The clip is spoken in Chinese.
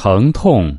疼痛